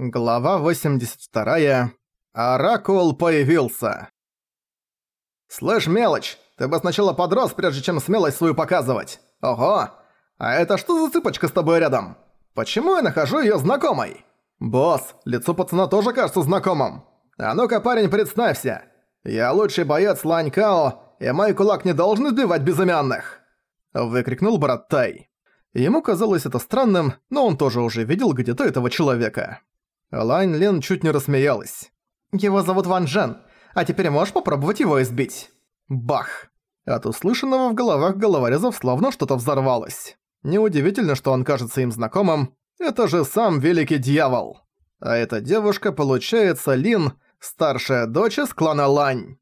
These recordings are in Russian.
Глава 82. Оракул появился. «Слышь, мелочь, ты бы сначала подрос, прежде чем смелость свою показывать. Ого! А это что за цыпочка с тобой рядом? Почему я нахожу её знакомой? Босс, лицо пацана тоже кажется знакомым. А ну-ка, парень, представься. Я лучший боец Лань Као, и мой кулак не должен сбивать безымянных!» Выкрикнул брат Тай. Ему казалось это странным, но он тоже уже видел где-то этого человека. Лайн Лен чуть не рассмеялась. «Его зовут Ван Джен, а теперь можешь попробовать его избить?» Бах! От услышанного в головах головорезов словно что-то взорвалось. Неудивительно, что он кажется им знакомым. Это же сам Великий Дьявол. А эта девушка, получается, Лин, старшая дочь из клана Лань.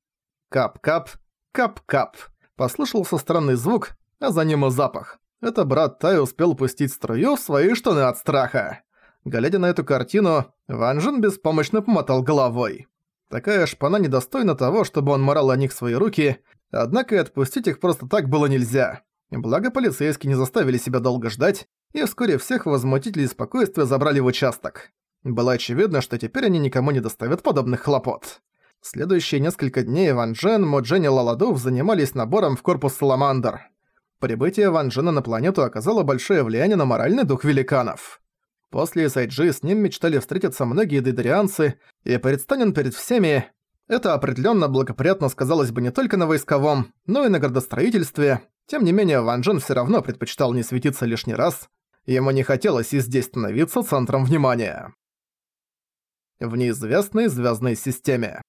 Кап-кап, кап-кап. Послышался странный звук, а за ним и запах. Это брат Тай успел пустить струю в свои штаны от страха. Глядя на эту картину, Ван Жен беспомощно помотал головой. Такая шпана недостойна того, чтобы он морал о них свои руки, однако и отпустить их просто так было нельзя. Благо полицейские не заставили себя долго ждать, и вскоре всех возмутителей спокойствия забрали в участок. Было очевидно, что теперь они никому не доставят подобных хлопот. Следующие несколько дней Ван Джен, Моджен и Лаладув занимались набором в корпус Саламандр. Прибытие Ван Джена на планету оказало большое влияние на моральный дух великанов. После SIG с ним мечтали встретиться многие дейдерианцы, и предстань он перед всеми. Это определенно благоприятно сказалось бы не только на войсковом, но и на градостроительстве. Тем не менее, Ван Джен всё равно предпочитал не светиться лишний раз. Ему не хотелось и здесь становиться центром внимания. В неизвестной звездной системе.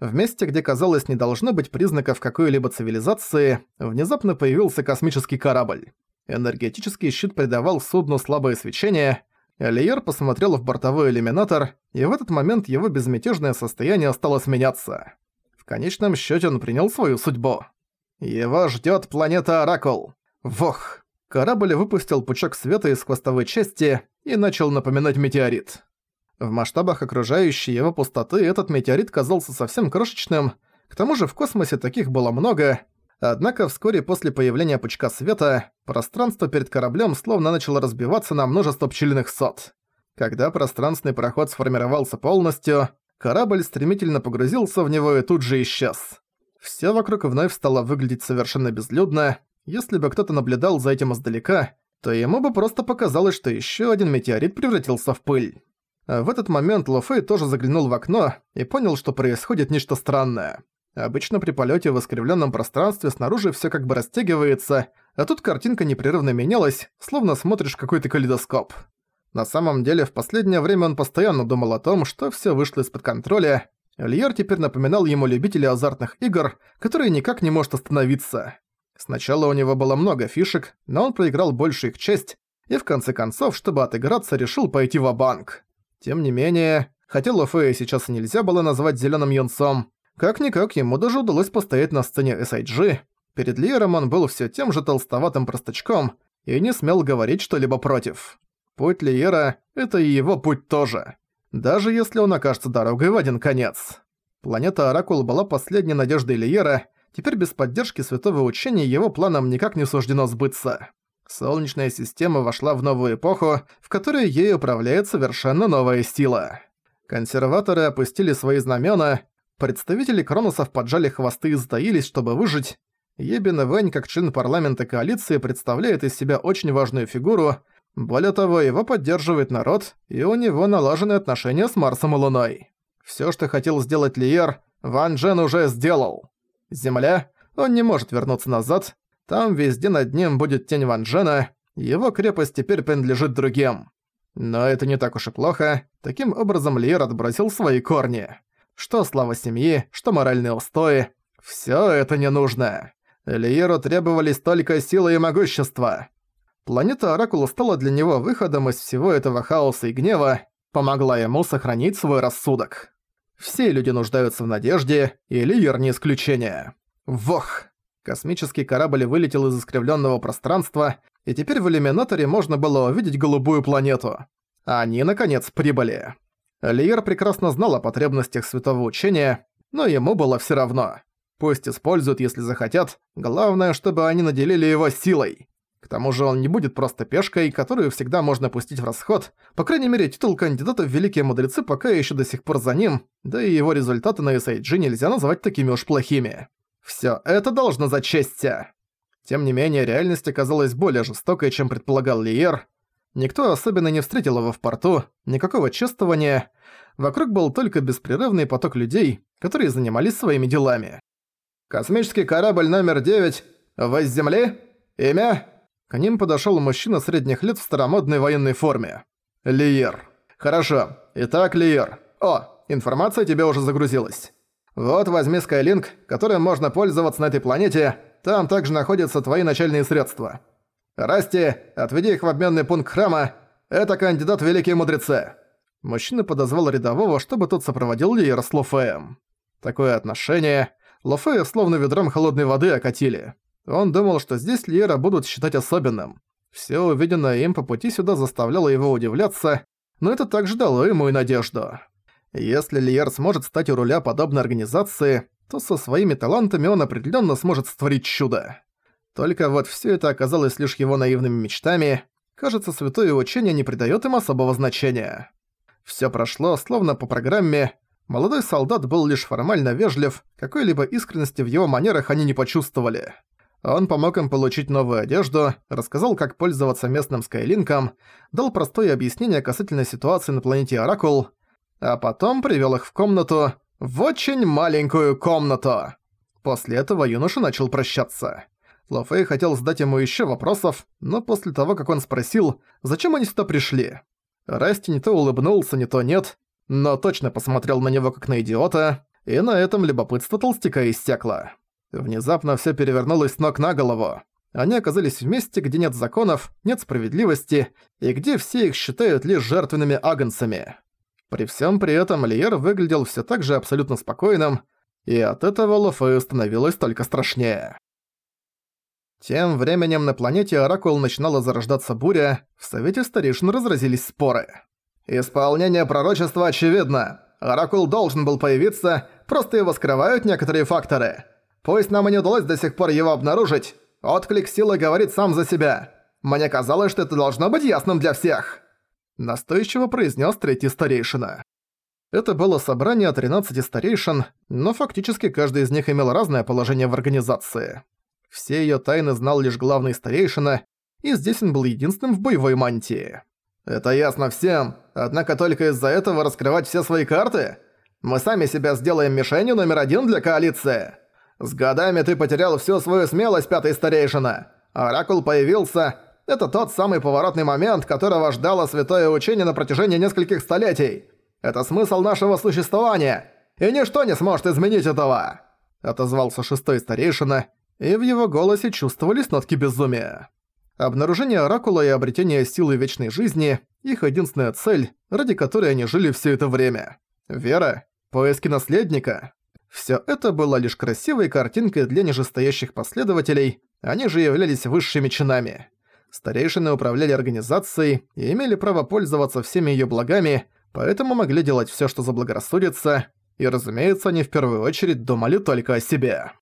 В месте, где, казалось, не должно быть признаков какой-либо цивилизации, внезапно появился космический корабль. Энергетический щит придавал судну слабое свечение, Элиер посмотрел в бортовой иллюминатор, и в этот момент его безмятежное состояние стало сменяться. В конечном счете он принял свою судьбу. Его ждет планета Оракул. Вох! Корабль выпустил пучок света из хвостовой части и начал напоминать метеорит. В масштабах окружающей его пустоты этот метеорит казался совсем крошечным, к тому же в космосе таких было много, Однако вскоре после появления пучка света, пространство перед кораблем словно начало разбиваться на множество пчелиных сот. Когда пространственный проход сформировался полностью, корабль стремительно погрузился в него и тут же исчез. Всё вокруг вновь стало выглядеть совершенно безлюдно. Если бы кто-то наблюдал за этим издалека, то ему бы просто показалось, что ещё один метеорит превратился в пыль. В этот момент Лофей тоже заглянул в окно и понял, что происходит нечто странное. Обычно при полете в искривленном пространстве снаружи все как бы растягивается, а тут картинка непрерывно менялась, словно смотришь какой-то калейдоскоп. На самом деле, в последнее время он постоянно думал о том, что все вышло из-под контроля. Льер теперь напоминал ему любителя азартных игр, который никак не может остановиться. Сначала у него было много фишек, но он проиграл большую их часть, и в конце концов, чтобы отыграться, решил пойти в банк Тем не менее, хотя Лофея сейчас нельзя было назвать зеленым юнцом, как-никак ему даже удалось постоять на сцене SIG. Перед Лиером он был все тем же толстоватым простачком и не смел говорить что-либо против. Путь Лиера — это и его путь тоже. Даже если он окажется дорогой в один конец. Планета Оракул была последней надеждой Лиера, теперь без поддержки святого учения его планам никак не суждено сбыться. Солнечная система вошла в новую эпоху, в которой ей управляет совершенно новая сила. Консерваторы опустили свои знамена, Представители Кроносов поджали хвосты и затаились, чтобы выжить. Ебин Вэнь, как член парламента коалиции, представляет из себя очень важную фигуру. Более того, его поддерживает народ, и у него налажены отношения с Марсом и Луной. Всё, что хотел сделать Лиер, Ван Джен уже сделал. Земля, он не может вернуться назад. Там везде над ним будет тень Ван Джена, его крепость теперь принадлежит другим. Но это не так уж и плохо. Таким образом Лиер отбросил свои корни что слава семьи, что моральные устои. Всё это не нужно. Лиеру требовались только силы и могущество. Планета Оракула стала для него выходом из всего этого хаоса и гнева, помогла ему сохранить свой рассудок. Все люди нуждаются в надежде, и Лиер не исключение. Вох! Космический корабль вылетел из искривленного пространства, и теперь в иллюминаторе можно было увидеть голубую планету. Они, наконец, прибыли. Лиер прекрасно знал о потребностях святого учения, но ему было все равно. Пусть используют, если захотят, главное, чтобы они наделили его силой. К тому же он не будет просто пешкой, которую всегда можно пустить в расход. По крайней мере, титул кандидата в Великие Мудрецы пока еще до сих пор за ним, да и его результаты на SIG нельзя назвать такими уж плохими. Всё это должно зачесться. Тем не менее, реальность оказалась более жестокой, чем предполагал Лиер. Никто особенно не встретил его в порту, никакого чествования. Вокруг был только беспрерывный поток людей, которые занимались своими делами. «Космический корабль номер 9. Вы с Земли? Имя?» К ним подошёл мужчина средних лет в старомодной военной форме. «Лиер». «Хорошо. Итак, Лиер. О, информация тебе уже загрузилась. Вот возьми Skylink, которым можно пользоваться на этой планете. Там также находятся твои начальные средства. Расти, отведи их в обменный пункт храма. Это кандидат в Великие Мудрецы». Мужчина подозвал рядового, чтобы тот сопроводил Лиера с Лофеем. Такое отношение... Лофея словно ведром холодной воды окатили. Он думал, что здесь Лиера будут считать особенным. Все увиденное им по пути сюда заставляло его удивляться, но это также дало ему и надежду. Если Лиер сможет стать у руля подобной организации, то со своими талантами он определенно сможет створить чудо. Только вот все это оказалось лишь его наивными мечтами. Кажется, святое учение не придает им особого значения. Все прошло, словно по программе. Молодой солдат был лишь формально вежлив, какой-либо искренности в его манерах они не почувствовали. Он помог им получить новую одежду, рассказал, как пользоваться местным скайлинком, дал простое объяснение касательно ситуации на планете Оракул, а потом привел их в комнату, в очень маленькую комнату. После этого юноша начал прощаться. Лофей хотел задать ему еще вопросов, но после того, как он спросил, зачем они сюда пришли, Расти не то улыбнулся, не то нет, но точно посмотрел на него как на идиота, и на этом любопытство толстяка иссякло. Внезапно все перевернулось с ног на голову. Они оказались в месте, где нет законов, нет справедливости, и где все их считают лишь жертвенными агнцами. При всем при этом Лиер выглядел все так же абсолютно спокойным, и от этого Лофею становилось только страшнее. Тем временем на планете Оракул начинала зарождаться буря, в Совете Старейшин разразились споры. «Исполнение пророчества очевидно. Оракул должен был появиться, просто его скрывают некоторые факторы. Пусть нам и не удалось до сих пор его обнаружить, отклик силы говорит сам за себя. Мне казалось, что это должно быть ясным для всех!» Настойчиво произнес третий старейшина. Это было собрание 13 старейшин, но фактически каждый из них имел разное положение в организации. Все её тайны знал лишь главный старейшина, и здесь он был единственным в боевой мантии. «Это ясно всем, однако только из-за этого раскрывать все свои карты? Мы сами себя сделаем мишенью номер один для коалиции!» С годами ты потерял всю свою смелость, пятый старейшина. Оракул появился. Это тот самый поворотный момент, которого ждало святое учение на протяжении нескольких столетий. Это смысл нашего существования, и ничто не сможет изменить этого!» Отозвался шестой старейшина, и в его голосе чувствовались нотки безумия. Обнаружение Оракула и обретение силы вечной жизни – их единственная цель, ради которой они жили все это время. Вера, поиски наследника, Всё это было лишь красивой картинкой для нижестоящих последователей, они же являлись высшими чинами. Старейшины управляли организацией и имели право пользоваться всеми её благами, поэтому могли делать всё, что заблагорассудится, и, разумеется, они в первую очередь думали только о себе.